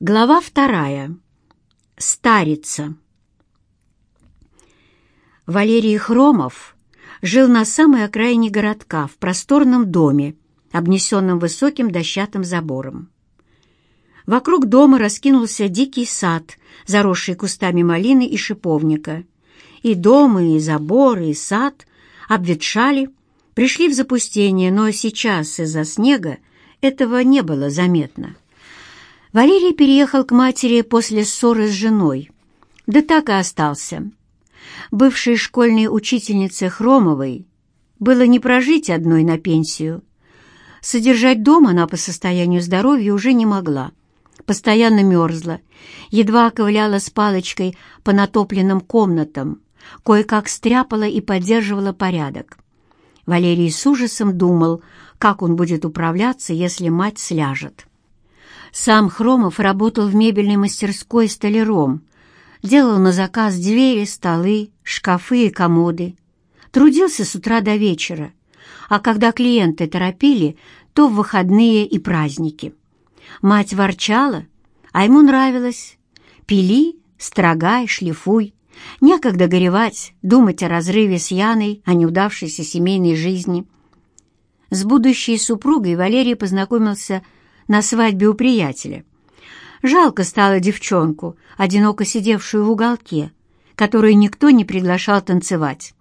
Глава вторая. Старица. Валерий Хромов жил на самой окраине городка, в просторном доме, обнесенном высоким дощатым забором. Вокруг дома раскинулся дикий сад, заросший кустами малины и шиповника. И дом, и забор, и сад обветшали, пришли в запустение, но сейчас из-за снега этого не было заметно. Валерий переехал к матери после ссоры с женой, да так и остался. Бывшей школьной учительнице Хромовой было не прожить одной на пенсию. Содержать дом она по состоянию здоровья уже не могла. Постоянно мерзла, едва ковыляла с палочкой по натопленным комнатам, кое-как стряпала и поддерживала порядок. Валерий с ужасом думал, как он будет управляться, если мать сляжет. Сам Хромов работал в мебельной мастерской столяром, делал на заказ двери, столы, шкафы и комоды. Трудился с утра до вечера, а когда клиенты торопили, то в выходные и праздники. Мать ворчала, а ему нравилось. Пили, строгай, шлифуй. Некогда горевать, думать о разрыве с Яной, о неудавшейся семейной жизни. С будущей супругой Валерий познакомился на свадьбе у приятеля. Жалко стало девчонку, одиноко сидевшую в уголке, которую никто не приглашал танцевать.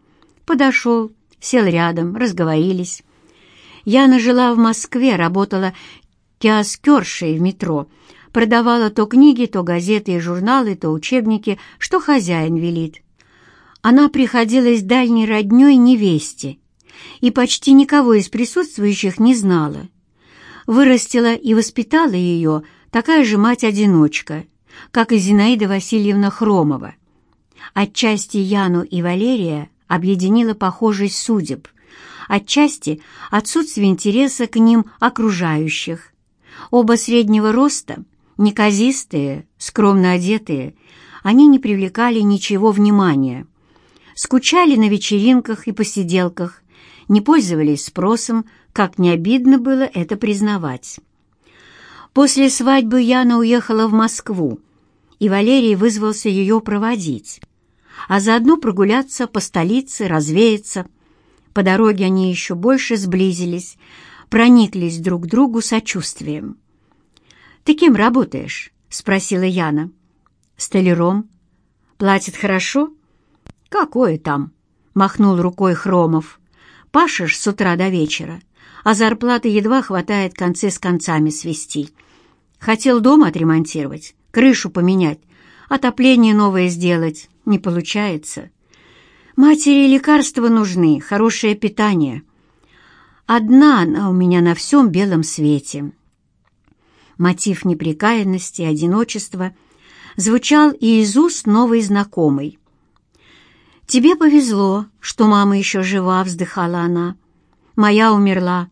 Подошел, сел рядом, разговорились. Яна жила в Москве, работала киоскершей в метро, продавала то книги, то газеты и журналы, то учебники, что хозяин велит. Она приходилась дальней роднёй невесте и почти никого из присутствующих не знала. Вырастила и воспитала ее такая же мать-одиночка, как и Зинаида Васильевна Хромова. Отчасти Яну и Валерия объединила похожесть судеб, отчасти отсутствие интереса к ним окружающих. Оба среднего роста, неказистые, скромно одетые, они не привлекали ничего внимания. Скучали на вечеринках и посиделках, не пользовались спросом, как не обидно было это признавать. После свадьбы Яна уехала в Москву, и Валерий вызвался ее проводить, а заодно прогуляться по столице, развеяться. По дороге они еще больше сблизились, прониклись друг к другу сочувствием. «Ты кем работаешь?» — спросила Яна. «Столяром. Платит хорошо?» «Какое там?» — махнул рукой Хромов. «Пашешь с утра до вечера, а зарплаты едва хватает концы с концами свести. Хотел дом отремонтировать, крышу поменять, отопление новое сделать. Не получается. Матери лекарства нужны, хорошее питание. Одна она у меня на всем белом свете». Мотив неприкаянности, одиночества звучал и из уст новой знакомой. «Тебе повезло, что мама еще жива», — вздыхала она. «Моя умерла.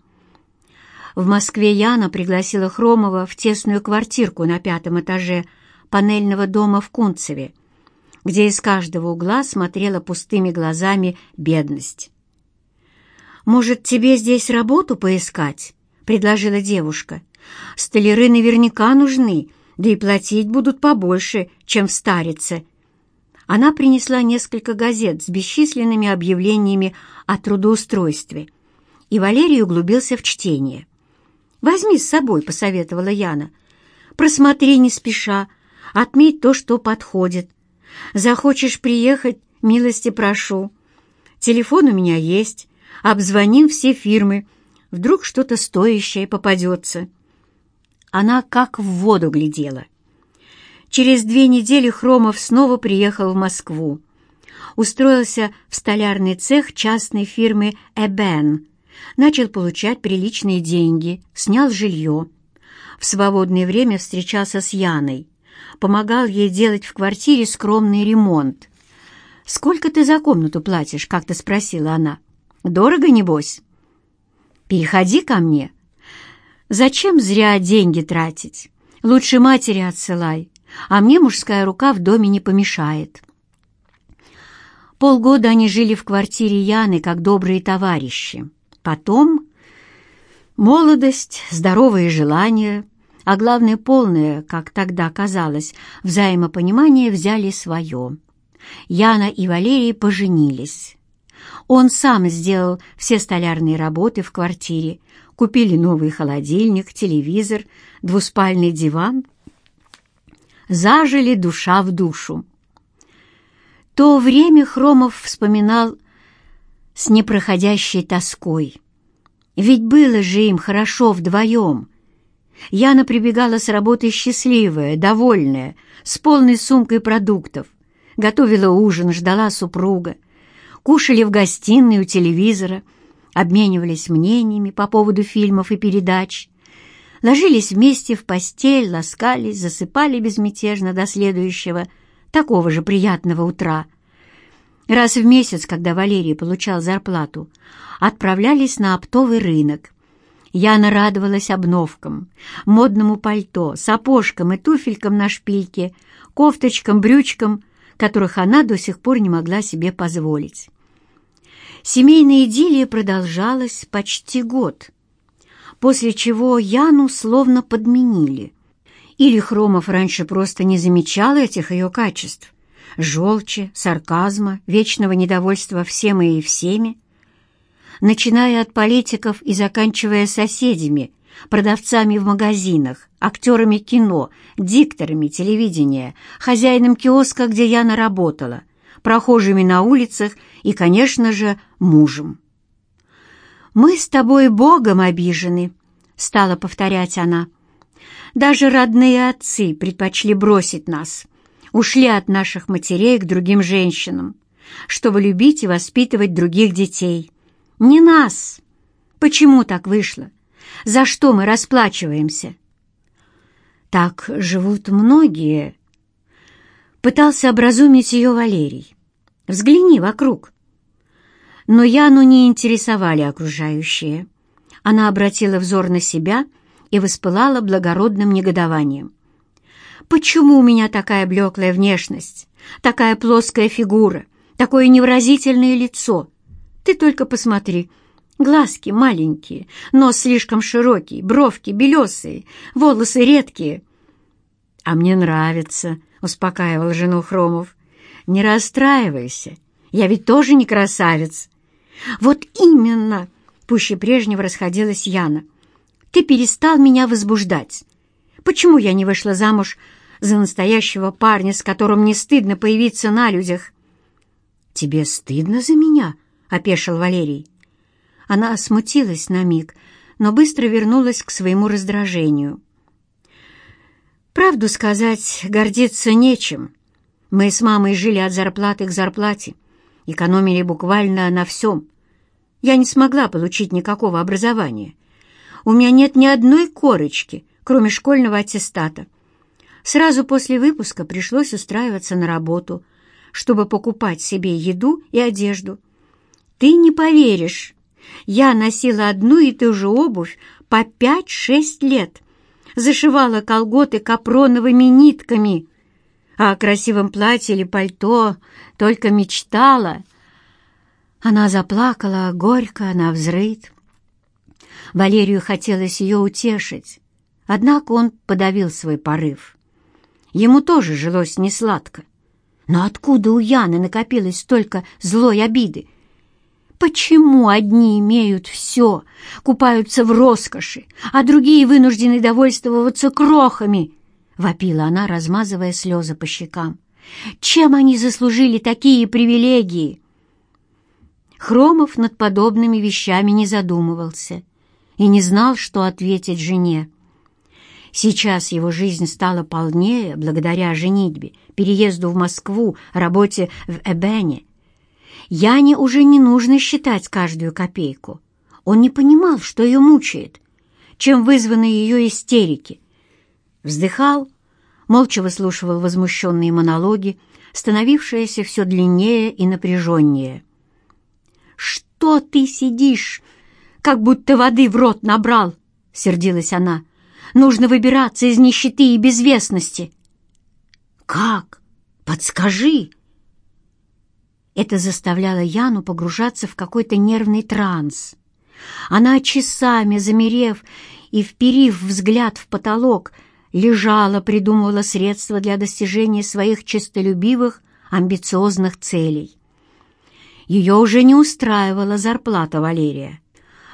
В Москве Яна пригласила Хромова в тесную квартирку на пятом этаже панельного дома в Кунцеве, где из каждого угла смотрела пустыми глазами бедность. «Может, тебе здесь работу поискать?» — предложила девушка. «Столяры наверняка нужны, да и платить будут побольше, чем в Старице». Она принесла несколько газет с бесчисленными объявлениями о трудоустройстве, и Валерий углубился в чтение. «Возьми с собой», — посоветовала Яна. «Просмотри не спеша, отметь то, что подходит. Захочешь приехать, милости прошу. Телефон у меня есть, обзвоним все фирмы. Вдруг что-то стоящее попадется». Она как в воду глядела. Через две недели Хромов снова приехал в Москву. Устроился в столярный цех частной фирмы «Эбен», начал получать приличные деньги, снял жилье. В свободное время встречался с Яной, помогал ей делать в квартире скромный ремонт. «Сколько ты за комнату платишь?» — как-то спросила она. «Дорого, небось?» «Переходи ко мне». «Зачем зря деньги тратить? Лучше матери отсылай, а мне мужская рука в доме не помешает». Полгода они жили в квартире Яны, как добрые товарищи. Потом молодость, здоровые желания, а главное, полное, как тогда казалось, взаимопонимание взяли свое. Яна и Валерий поженились. Он сам сделал все столярные работы в квартире, купили новый холодильник, телевизор, двуспальный диван. Зажили душа в душу. То время Хромов вспоминал с непроходящей тоской. Ведь было же им хорошо вдвоем. Яна прибегала с работы счастливая, довольная, с полной сумкой продуктов. Готовила ужин, ждала супруга. Кушали в гостиной у телевизора, обменивались мнениями по поводу фильмов и передач. Ложились вместе в постель, ласкались, засыпали безмятежно до следующего, такого же приятного утра — Раз в месяц, когда Валерий получал зарплату, отправлялись на оптовый рынок. Яна радовалась обновкам, модному пальто, сапожкам и туфелькам на шпильке, кофточкам, брючкам, которых она до сих пор не могла себе позволить. Семейная идиллия продолжалась почти год, после чего Яну словно подменили. Или Хромов раньше просто не замечал этих ее качеств, желчи, сарказма, вечного недовольства всем и всеми, начиная от политиков и заканчивая соседями, продавцами в магазинах, актерами кино, дикторами телевидения, хозяином киоска, где я наработала, прохожими на улицах и, конечно же, мужем. «Мы с тобой Богом обижены», — стала повторять она. «Даже родные отцы предпочли бросить нас» ушли от наших матерей к другим женщинам, чтобы любить и воспитывать других детей. Не нас. Почему так вышло? За что мы расплачиваемся? Так живут многие. Пытался образумить ее Валерий. Взгляни вокруг. Но Яну не интересовали окружающие. Она обратила взор на себя и воспылала благородным негодованием. Почему у меня такая блеклая внешность, такая плоская фигура, такое невыразительное лицо? Ты только посмотри. Глазки маленькие, нос слишком широкий, бровки белесые, волосы редкие. «А мне нравится», — успокаивал жену Хромов. «Не расстраивайся, я ведь тоже не красавец». «Вот именно!» — пуще прежнего расходилась Яна. «Ты перестал меня возбуждать. Почему я не вышла замуж за настоящего парня, с которым не стыдно появиться на людях. «Тебе стыдно за меня?» — опешил Валерий. Она смутилась на миг, но быстро вернулась к своему раздражению. «Правду сказать, гордиться нечем. Мы с мамой жили от зарплаты к зарплате, экономили буквально на всем. Я не смогла получить никакого образования. У меня нет ни одной корочки, кроме школьного аттестата. Сразу после выпуска пришлось устраиваться на работу, чтобы покупать себе еду и одежду. Ты не поверишь, я носила одну и ту же обувь по пять-шесть лет, зашивала колготы капроновыми нитками, а о красивом платье или пальто только мечтала. Она заплакала горько, на взрыд. Валерию хотелось ее утешить, однако он подавил свой порыв. Ему тоже жилось несладко. Но откуда у Яны накопилось столько злой обиды? Почему одни имеют все, купаются в роскоши, а другие вынуждены довольствоваться крохами? Вопила она, размазывая слезы по щекам. Чем они заслужили такие привилегии? Хромов над подобными вещами не задумывался и не знал, что ответить жене. Сейчас его жизнь стала полнее благодаря женитьбе, переезду в Москву, работе в Эбене. Яне уже не нужно считать каждую копейку. Он не понимал, что ее мучает, чем вызваны ее истерики. Вздыхал, молча выслушивал возмущенные монологи, становившиеся все длиннее и напряженнее. «Что ты сидишь, как будто воды в рот набрал?» — сердилась она. Нужно выбираться из нищеты и безвестности. Как? Подскажи. Это заставляло Яну погружаться в какой-то нервный транс. Она часами, замерев и, вперив взгляд в потолок, лежала, придумывала средства для достижения своих честолюбивых, амбициозных целей. Ее уже не устраивала зарплата Валерия.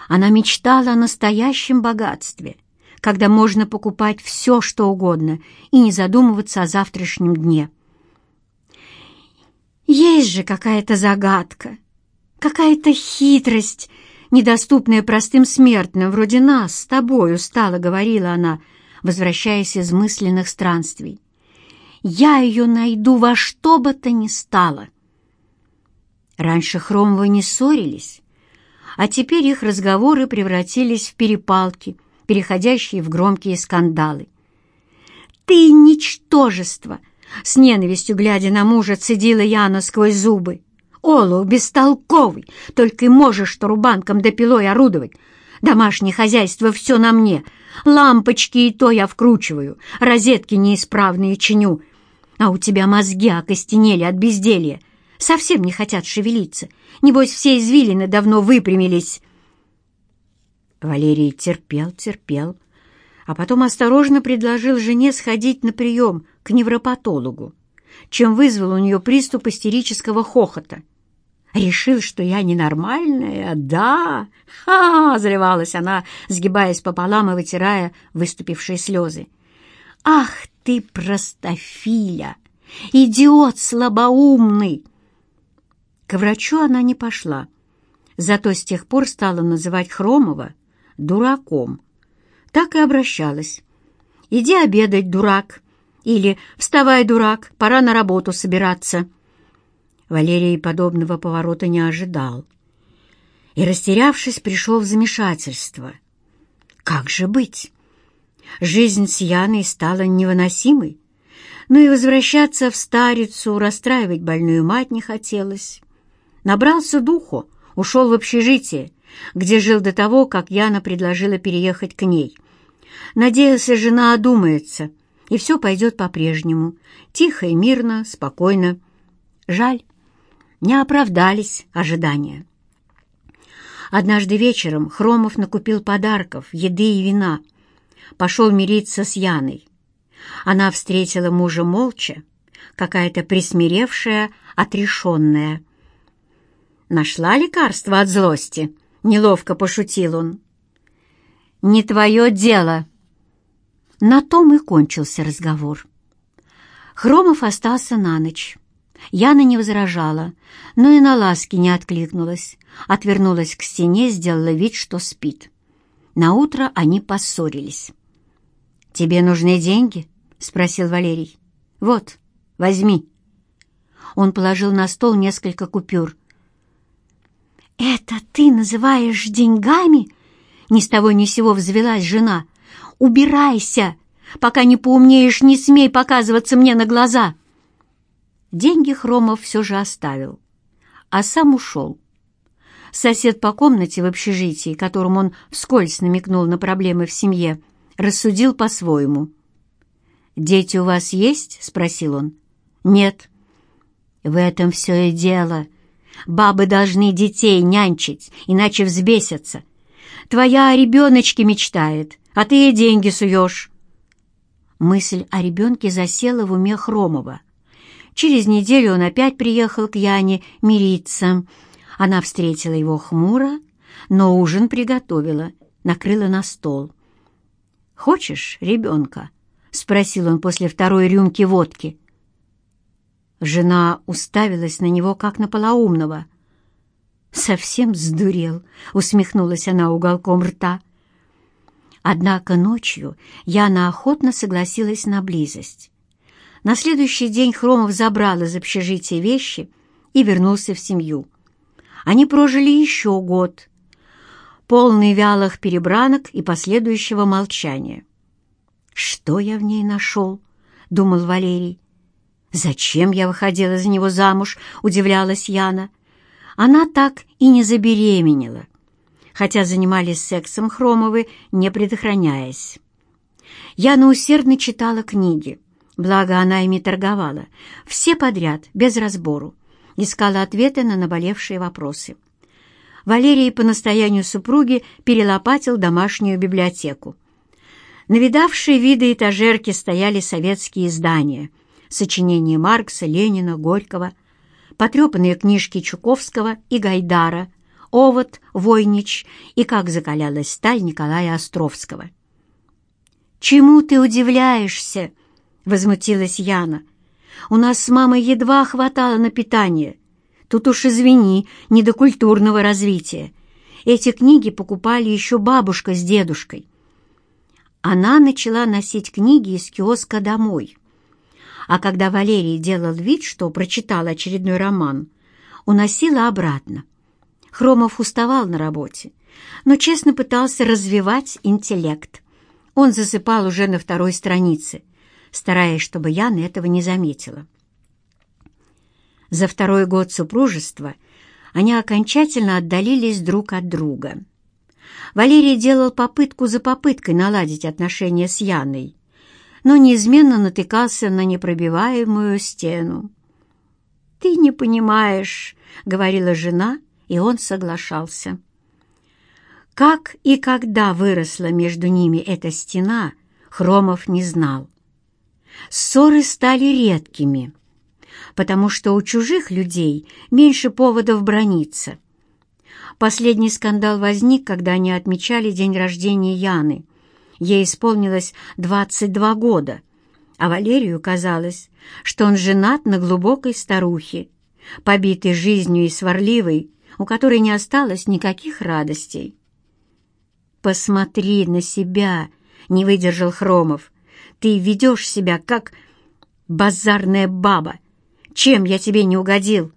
Она мечтала о настоящем богатстве, когда можно покупать все, что угодно, и не задумываться о завтрашнем дне. Есть же какая-то загадка, какая-то хитрость, недоступная простым смертным, вроде нас, с тобой, устала, говорила она, возвращаясь из мысленных странствий. Я ее найду во что бы то ни стало. Раньше Хромовы не ссорились, а теперь их разговоры превратились в перепалки, переходящие в громкие скандалы. «Ты ничтожество!» — с ненавистью глядя на мужа цедила Яна сквозь зубы. Олу, бестолковый, только и можешь что рубанком да пилой орудовать. Домашнее хозяйство все на мне. Лампочки и то я вкручиваю, розетки неисправные чиню. А у тебя мозги окостенели от безделья. Совсем не хотят шевелиться. Небось, все извилины давно выпрямились. Валерий терпел, терпел, а потом осторожно предложил жене сходить на прием к невропатологу, чем вызвал у нее приступ истерического хохота. Решил, что я ненормальная, да? Ха! заливалась она, сгибаясь пополам и вытирая выступившие слезы. Ах ты, простофиля! Идиот слабоумный! К врачу она не пошла, зато с тех пор стала называть Хромова дураком. Так и обращалась. «Иди обедать, дурак!» или «Вставай, дурак, пора на работу собираться!» Валерий подобного поворота не ожидал. И, растерявшись, пришел в замешательство. Как же быть? Жизнь с Яной стала невыносимой, но и возвращаться в старицу, расстраивать больную мать не хотелось. Набрался духу, ушел в общежитие, где жил до того, как Яна предложила переехать к ней. Надеялся, жена одумается, и все пойдет по-прежнему, тихо и мирно, спокойно. Жаль, не оправдались ожидания. Однажды вечером Хромов накупил подарков, еды и вина. Пошел мириться с Яной. Она встретила мужа молча, какая-то присмиревшая, отрешенная. «Нашла лекарство от злости?» — неловко пошутил он. «Не твое дело!» На том и кончился разговор. Хромов остался на ночь. Яна не возражала, но и на ласки не откликнулась, отвернулась к стене, сделала вид, что спит. Наутро они поссорились. «Тебе нужны деньги?» — спросил Валерий. «Вот, возьми». Он положил на стол несколько купюр. «Это ты называешь деньгами?» Ни с того ни сего взвелась жена. «Убирайся! Пока не поумнеешь, не смей показываться мне на глаза!» Деньги Хромов все же оставил, а сам ушел. Сосед по комнате в общежитии, которому он вскользь намекнул на проблемы в семье, рассудил по-своему. «Дети у вас есть?» — спросил он. «Нет». «В этом все и дело. Бабы должны детей нянчить, иначе взбесятся. Твоя о ребеночке мечтает, а ты ей деньги суешь». Мысль о ребенке засела в уме Хромова. Через неделю он опять приехал к Яне мириться. Она встретила его хмуро, но ужин приготовила, накрыла на стол. «Хочешь ребенка?» — спросил он после второй рюмки водки. Жена уставилась на него, как на полоумного. «Совсем сдурел», — усмехнулась она уголком рта. Однако ночью Яна охотно согласилась на близость. На следующий день Хромов забрал из общежития вещи и вернулся в семью. Они прожили еще год, полный вялых перебранок и последующего молчания. «Что я в ней нашел?» — думал Валерий. «Зачем я выходила за него замуж?» — удивлялась Яна. Она так и не забеременела, хотя занимались сексом Хромовы, не предохраняясь. Яна усердно читала книги, Благо, она ими торговала. Все подряд, без разбору. Искала ответы на наболевшие вопросы. Валерий по настоянию супруги перелопатил домашнюю библиотеку. На видавшей виды этажерки стояли советские издания, сочинения Маркса, Ленина, Горького, потрепанные книжки Чуковского и Гайдара, «Овод», «Войнич» и «Как закалялась сталь» Николая Островского. «Чему ты удивляешься?» — возмутилась Яна. «У нас с мамой едва хватало на питание. Тут уж извини, не до культурного развития. Эти книги покупали еще бабушка с дедушкой». Она начала носить книги из киоска домой. А когда Валерий делал вид, что прочитал очередной роман, уносила обратно. Хромов уставал на работе, но честно пытался развивать интеллект. Он засыпал уже на второй странице, стараясь, чтобы Яна этого не заметила. За второй год супружества они окончательно отдалились друг от друга. Валерий делал попытку за попыткой наладить отношения с Яной, но неизменно натыкался на непробиваемую стену. «Ты не понимаешь», — говорила жена, и он соглашался. Как и когда выросла между ними эта стена, Хромов не знал. Ссоры стали редкими, потому что у чужих людей меньше поводов брониться. Последний скандал возник, когда они отмечали день рождения Яны. Ей исполнилось 22 года, а Валерию казалось, что он женат на глубокой старухе, побитой жизнью и сварливой, у которой не осталось никаких радостей. «Посмотри на себя!» — не выдержал Хромов. «Ты ведешь себя, как базарная баба. Чем я тебе не угодил?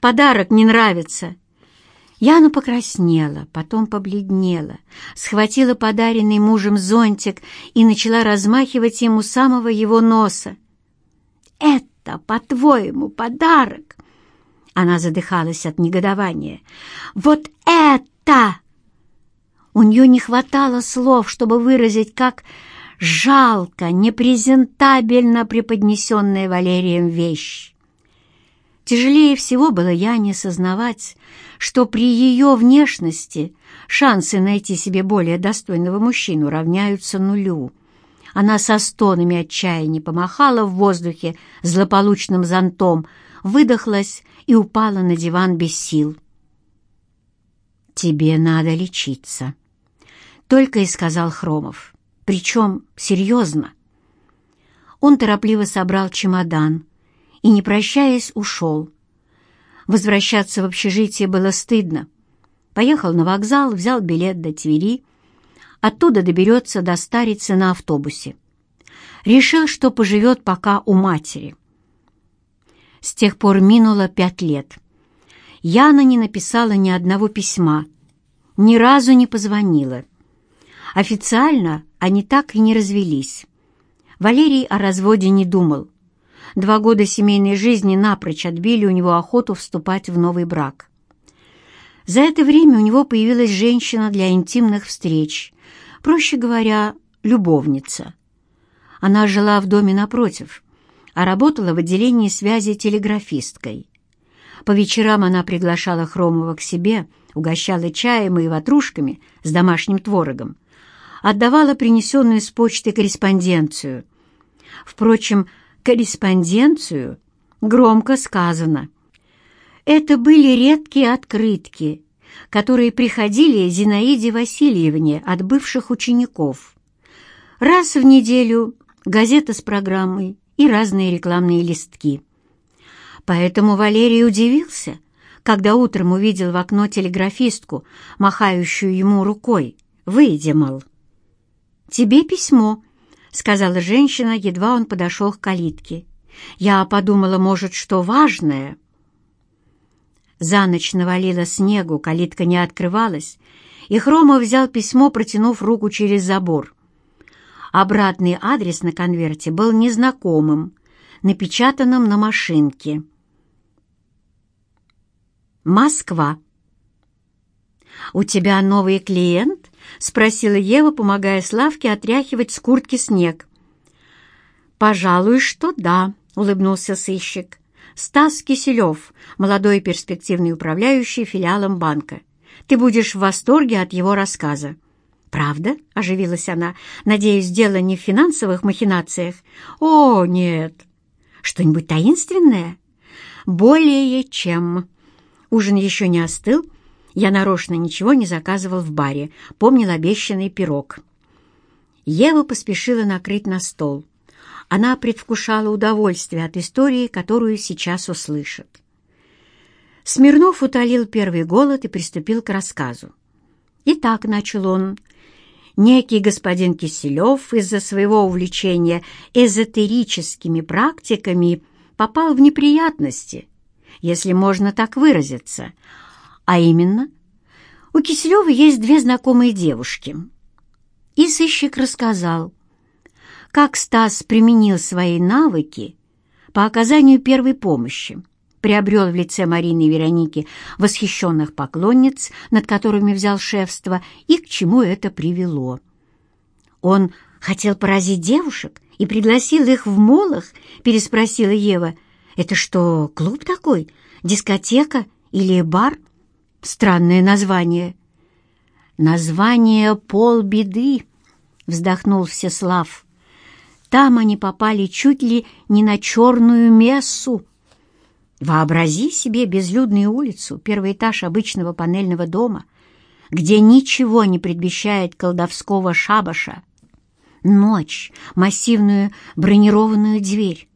Подарок не нравится». Яна покраснела, потом побледнела, схватила подаренный мужем зонтик и начала размахивать ему самого его носа. «Это, по-твоему, подарок?» Она задыхалась от негодования. «Вот это!» У нее не хватало слов, чтобы выразить, как жалко, непрезентабельно преподнесенная Валерием вещь. Тяжелее всего было Яне сознавать, что при ее внешности шансы найти себе более достойного мужчину равняются нулю. Она со стонами отчаяния помахала в воздухе злополучным зонтом, выдохлась и упала на диван без сил. «Тебе надо лечиться», только и сказал Хромов. Причем серьезно. Он торопливо собрал чемодан и, не прощаясь, ушел. Возвращаться в общежитие было стыдно. Поехал на вокзал, взял билет до Твери. Оттуда доберется до Старицы на автобусе. Решил, что поживет пока у матери. С тех пор минуло пять лет. Яна не написала ни одного письма, ни разу не позвонила. Официально они так и не развелись. Валерий о разводе не думал. Два года семейной жизни напрочь отбили у него охоту вступать в новый брак. За это время у него появилась женщина для интимных встреч, проще говоря, любовница. Она жила в доме напротив, а работала в отделении связи телеграфисткой. По вечерам она приглашала Хромова к себе, угощала чаем и ватрушками с домашним творогом, отдавала принесенную с почты корреспонденцию. Впрочем, корреспонденцию громко сказано. Это были редкие открытки, которые приходили Зинаиде Васильевне от бывших учеников. Раз в неделю газета с программой и разные рекламные листки. Поэтому Валерий удивился, когда утром увидел в окно телеграфистку, махающую ему рукой. «Выйди, мол». «Тебе письмо», — сказала женщина, едва он подошел к калитке. «Я подумала, может, что важное». За ночь навалило снегу, калитка не открывалась, и Хромов взял письмо, протянув руку через забор. Обратный адрес на конверте был незнакомым, напечатанным на машинке. Москва. «У тебя новый клиент?» — спросила Ева, помогая Славке отряхивать с куртки снег. «Пожалуй, что да», — улыбнулся сыщик. «Стас Киселев, молодой перспективный управляющий филиалом банка. Ты будешь в восторге от его рассказа. «Правда?» — оживилась она. «Надеюсь, дело не в финансовых махинациях?» «О, нет!» «Что-нибудь таинственное?» «Более чем...» Ужин еще не остыл. Я нарочно ничего не заказывал в баре, помнил обещанный пирог. Ева поспешила накрыть на стол. Она предвкушала удовольствие от истории, которую сейчас услышит. Смирнов утолил первый голод и приступил к рассказу. Итак, начал он, некий господин Киселев из-за своего увлечения эзотерическими практиками попал в неприятности, если можно так выразиться. А именно, у Киселева есть две знакомые девушки. И сыщик рассказал, как Стас применил свои навыки по оказанию первой помощи, приобрел в лице Марины и Вероники восхищенных поклонниц, над которыми взял шефство, и к чему это привело. Он хотел поразить девушек и пригласил их в Молох, переспросила Ева. «Это что, клуб такой? Дискотека или бар?» Странное название. «Название полбеды», — вздохнул Всеслав. «Там они попали чуть ли не на черную мессу». Вообрази себе безлюдную улицу, первый этаж обычного панельного дома, где ничего не предвещает колдовского шабаша. Ночь, массивную бронированную дверь.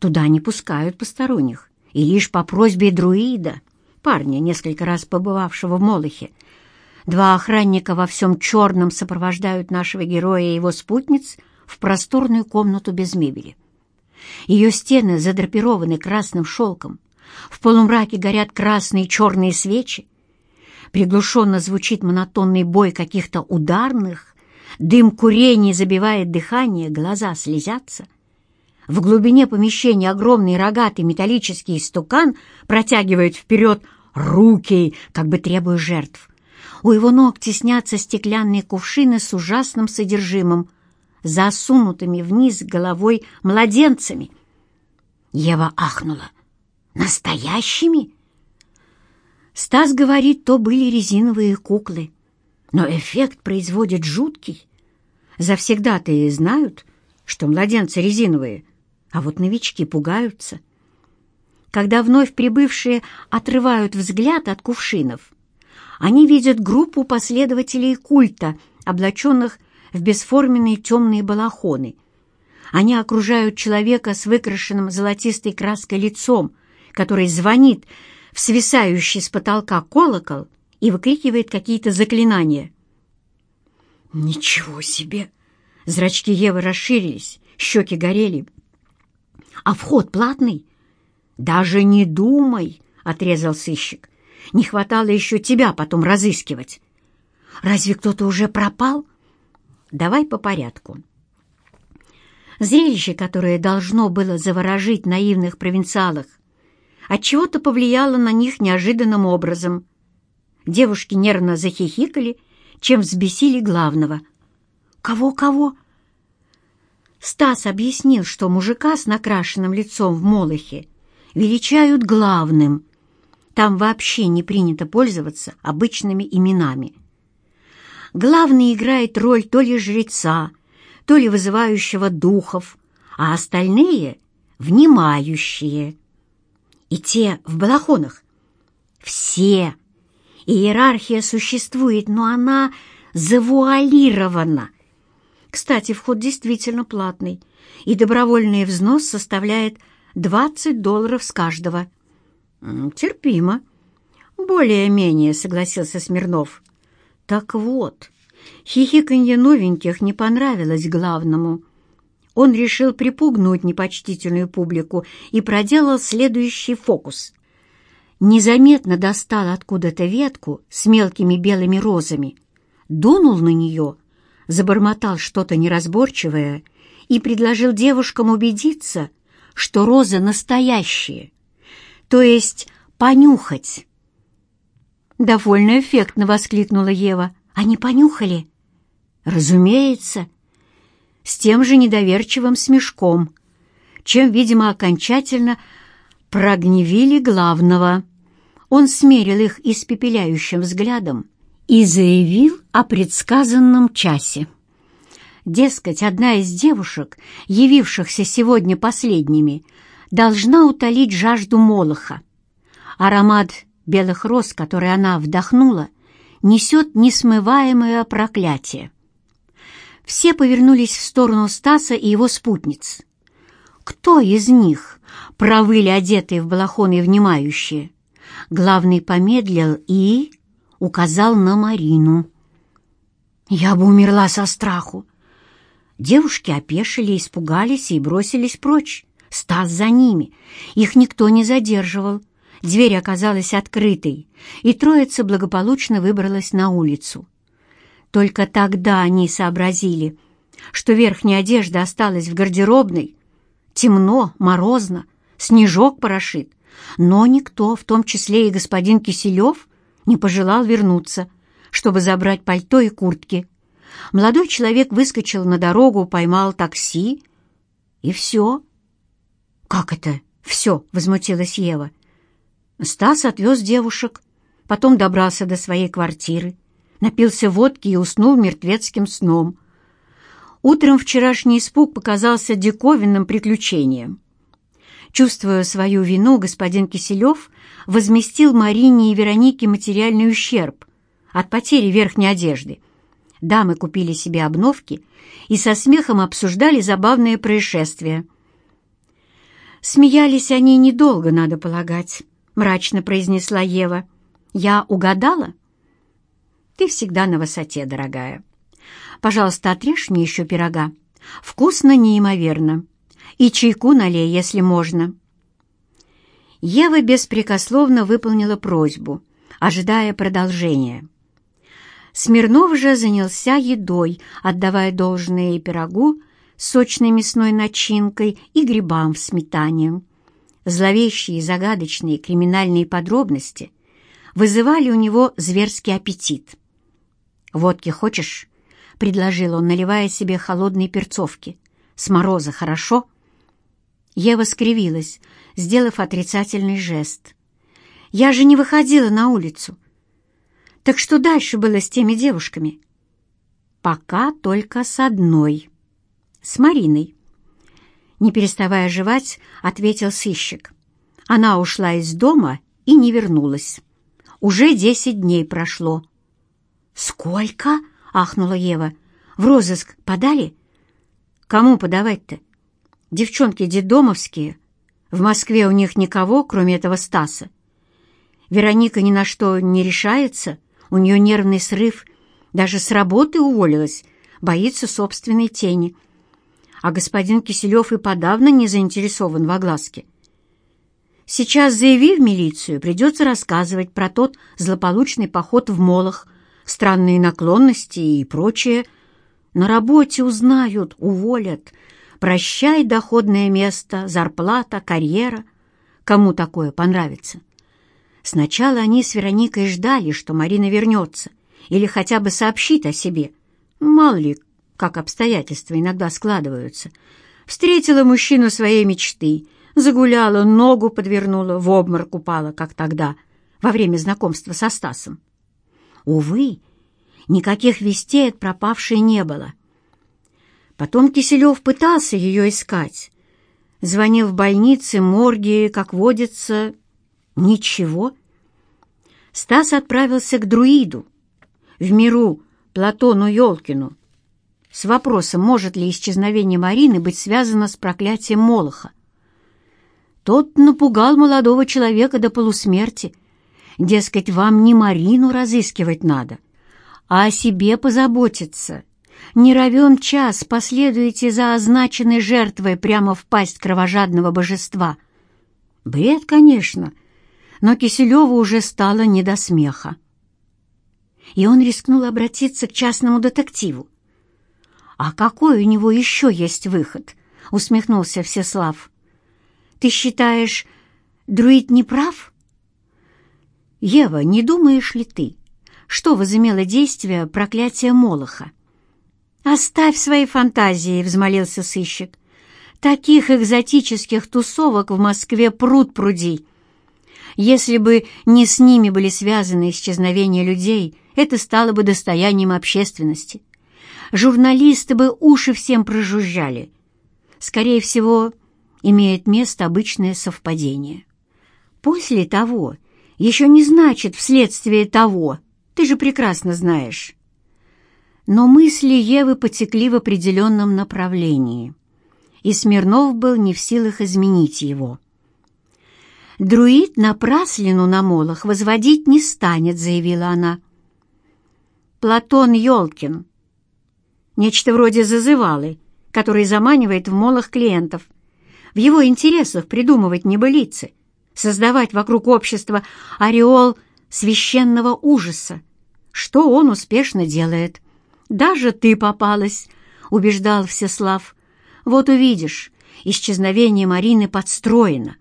Туда не пускают посторонних, и лишь по просьбе друида, парня, несколько раз побывавшего в Молохе. Два охранника во всем черном сопровождают нашего героя и его спутниц в просторную комнату без мебели. Ее стены задрапированы красным шелком, в полумраке горят красные и черные свечи. Приглушенно звучит монотонный бой каких-то ударных, дым курения забивает дыхание, глаза слезятся. В глубине помещения огромный рогатый металлический стукан протягивает вперед руки, как бы требуя жертв. У его ног теснятся стеклянные кувшины с ужасным содержимым, засунутыми вниз головой младенцами. Ева ахнула. Настоящими? Стас говорит, то были резиновые куклы. Но эффект производит жуткий. Завсегда-то знают, что младенцы резиновые, а вот новички пугаются. Когда вновь прибывшие отрывают взгляд от кувшинов, они видят группу последователей культа, облаченных в бесформенные темные балахоны. Они окружают человека с выкрашенным золотистой краской лицом, который звонит в свисающий с потолка колокол и выкрикивает какие-то заклинания. «Ничего себе!» Зрачки Евы расширились, щеки горели. «А вход платный?» «Даже не думай!» — отрезал сыщик. «Не хватало еще тебя потом разыскивать. Разве кто-то уже пропал?» «Давай по порядку». Зрелище, которое должно было заворожить наивных провинциалах, отчего-то повлияло на них неожиданным образом. Девушки нервно захихикали, чем взбесили главного. «Кого-кого?» Стас объяснил, что мужика с накрашенным лицом в молохе величают главным. Там вообще не принято пользоваться обычными именами. Главный играет роль то ли жреца, то ли вызывающего духов, а остальные — внимающие и те в балахонах. Все. Иерархия существует, но она завуалирована. Кстати, вход действительно платный, и добровольный взнос составляет 20 долларов с каждого. Терпимо. Более-менее, согласился Смирнов. Так вот, хихиканье новеньких не понравилось главному — он решил припугнуть непочтительную публику и проделал следующий фокус. Незаметно достал откуда-то ветку с мелкими белыми розами, дунул на нее, забормотал что-то неразборчивое и предложил девушкам убедиться, что розы настоящие, то есть понюхать. «Довольно эффектно!» — воскликнула Ева. «Они понюхали?» «Разумеется!» с тем же недоверчивым смешком, чем, видимо, окончательно прогневили главного. Он смерил их испепеляющим взглядом и заявил о предсказанном часе. Дескать, одна из девушек, явившихся сегодня последними, должна утолить жажду Молоха. Аромат белых роз, который она вдохнула, несет несмываемое проклятие. Все повернулись в сторону Стаса и его спутниц. Кто из них, провыли одетые в балахоны внимающие? Главный помедлил и указал на Марину. «Я бы умерла со страху!» Девушки опешили, испугались и бросились прочь. Стас за ними. Их никто не задерживал. Дверь оказалась открытой, и троица благополучно выбралась на улицу. Только тогда они сообразили, что верхняя одежда осталась в гардеробной. Темно, морозно, снежок порошит, но никто, в том числе и господин Киселев, не пожелал вернуться, чтобы забрать пальто и куртки. Молодой человек выскочил на дорогу, поймал такси, и все. «Как это все?» — возмутилась Ева. Стас отвез девушек, потом добрался до своей квартиры, напился водки и уснул мертвецким сном. Утром вчерашний испуг показался диковинным приключением. Чувствуя свою вину, господин Киселев возместил Марине и Веронике материальный ущерб от потери верхней одежды. Дамы купили себе обновки и со смехом обсуждали забавные происшествия. Смеялись они недолго, надо полагать, мрачно произнесла Ева. Я угадала? Ты всегда на высоте, дорогая. Пожалуйста, отрежь мне еще пирога. Вкусно неимоверно и чайку налей, если можно». Ева беспрекословно выполнила просьбу, ожидая продолжения. Смирнов же занялся едой, отдавая должное и пирогу с сочной мясной начинкой и грибам в сметане. Зловещие, загадочные криминальные подробности вызывали у него зверский аппетит. «Водки хочешь?» — предложил он, наливая себе холодной перцовки. «С мороза хорошо?» Ева скривилась, сделав отрицательный жест. «Я же не выходила на улицу. Так что дальше было с теми девушками?» «Пока только с одной. С Мариной». Не переставая жевать, ответил сыщик. Она ушла из дома и не вернулась. Уже десять дней прошло. «Сколько?» — ахнула Ева. «В розыск подали?» «Кому подавать-то? Девчонки детдомовские. В Москве у них никого, кроме этого Стаса. Вероника ни на что не решается, у нее нервный срыв, даже с работы уволилась, боится собственной тени. А господин Киселев и подавно не заинтересован в огласке. Сейчас, заяви в милицию, придется рассказывать про тот злополучный поход в Молох, странные наклонности и прочее. На работе узнают, уволят — Прощай доходное место, зарплата, карьера. Кому такое понравится? Сначала они с Вероникой ждали, что Марина вернется или хотя бы сообщит о себе. Мало ли, как обстоятельства иногда складываются. Встретила мужчину своей мечты, загуляла, ногу подвернула, в обморок упала, как тогда, во время знакомства со Стасом. Увы, никаких вестей от пропавшей не было — Потом Киселев пытался ее искать. Звонил в больнице, морги, как водится. Ничего. Стас отправился к друиду, в миру Платону Ёлкину, с вопросом, может ли исчезновение Марины быть связано с проклятием Молоха. Тот напугал молодого человека до полусмерти. Дескать, вам не Марину разыскивать надо, а о себе позаботиться — не равен час последуете за означенной жертвой прямо в пасть кровожадного божества. Бред, конечно, но Киселеву уже стало не до смеха. И он рискнул обратиться к частному детективу. «А какой у него еще есть выход?» — усмехнулся Всеслав. «Ты считаешь, друид не прав?» «Ева, не думаешь ли ты, что возымело действие проклятия Молоха?» «Оставь свои фантазии», — взмолился сыщик. «Таких экзотических тусовок в Москве пруд пруди. Если бы не с ними были связаны исчезновения людей, это стало бы достоянием общественности. Журналисты бы уши всем прожужжали. Скорее всего, имеет место обычное совпадение. После того еще не значит вследствие того, ты же прекрасно знаешь. Но мысли Евы потекли в определенном направлении, и Смирнов был не в силах изменить его. «Друид напраслину на молах возводить не станет», — заявила она. «Платон Ёлкин. Нечто вроде зазывалы, который заманивает в молах клиентов. В его интересах придумывать небылицы, создавать вокруг общества ореол священного ужаса, что он успешно делает. «Даже ты попалась», — убеждал Всеслав. «Вот увидишь, исчезновение Марины подстроено».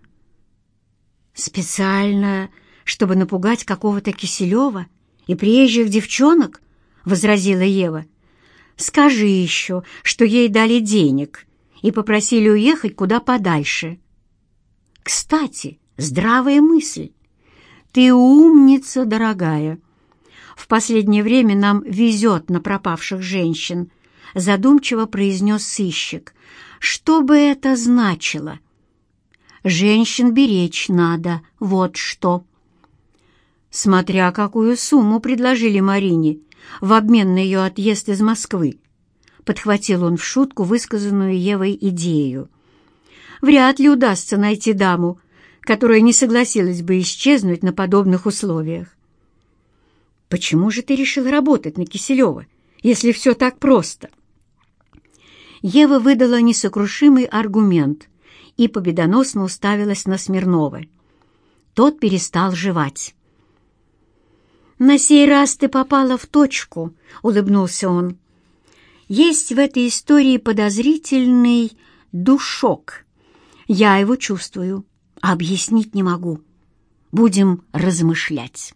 «Специально, чтобы напугать какого-то Киселева и приезжих девчонок?» — возразила Ева. «Скажи еще, что ей дали денег и попросили уехать куда подальше». «Кстати, здравая мысль. Ты умница, дорогая. В последнее время нам везет на пропавших женщин», — задумчиво произнес сыщик. «Что бы это значило?» «Женщин беречь надо, вот что». Смотря какую сумму предложили Марине в обмен на ее отъезд из Москвы, подхватил он в шутку высказанную Евой идею. Вряд ли удастся найти даму, которая не согласилась бы исчезнуть на подобных условиях. Почему же ты решил работать на Киселева, если все так просто?» Ева выдала несокрушимый аргумент и победоносно уставилась на Смирнова. Тот перестал жевать. «На сей раз ты попала в точку», — улыбнулся он. «Есть в этой истории подозрительный душок. Я его чувствую, объяснить не могу. Будем размышлять».